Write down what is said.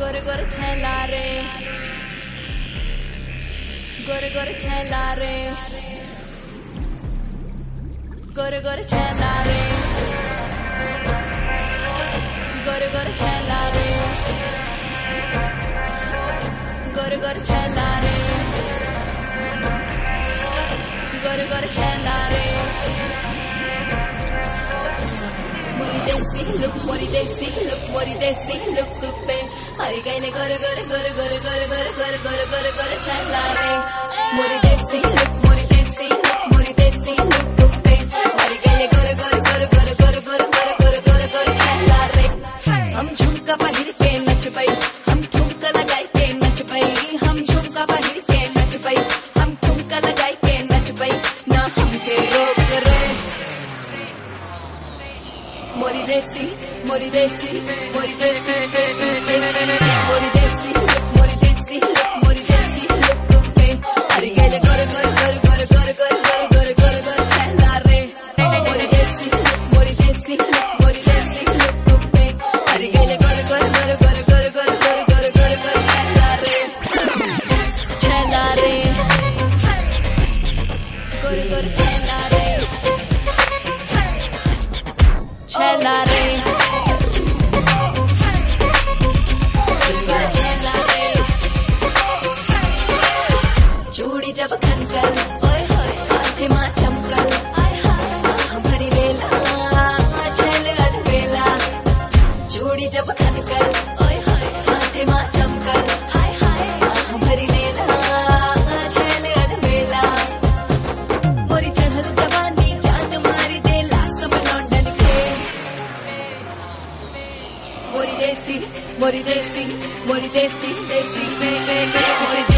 गोरे गोरे छैला रे। गोरे गोरे छैला रे। गोरे गोरे छैला रे। गोरे गोरे छैला रे। गोरे गोरे छैला रे। गोरे गोरे छैला रे look what they see, look what they see, look kuppe. हरी गईले गोरे गोरे गोरे गोरे गोरे गोरे गोरे गोरे गोरे गोरे चला रे. मोरी देसी look मोरी देसी look मोरी देसी look कुप्पे. हरी गईले गोरे गोरे गोरे गोरे गोरे गोरे गोरे गोरे गोरे गोरे चला रे. हम झुमका पहिर के नच पई हम ठुमका लगाई के नच पई हम झुमका पहिर moriré sí, moriré sí. desi, mori desi, mori desi, desi, be, be, be, mori desi.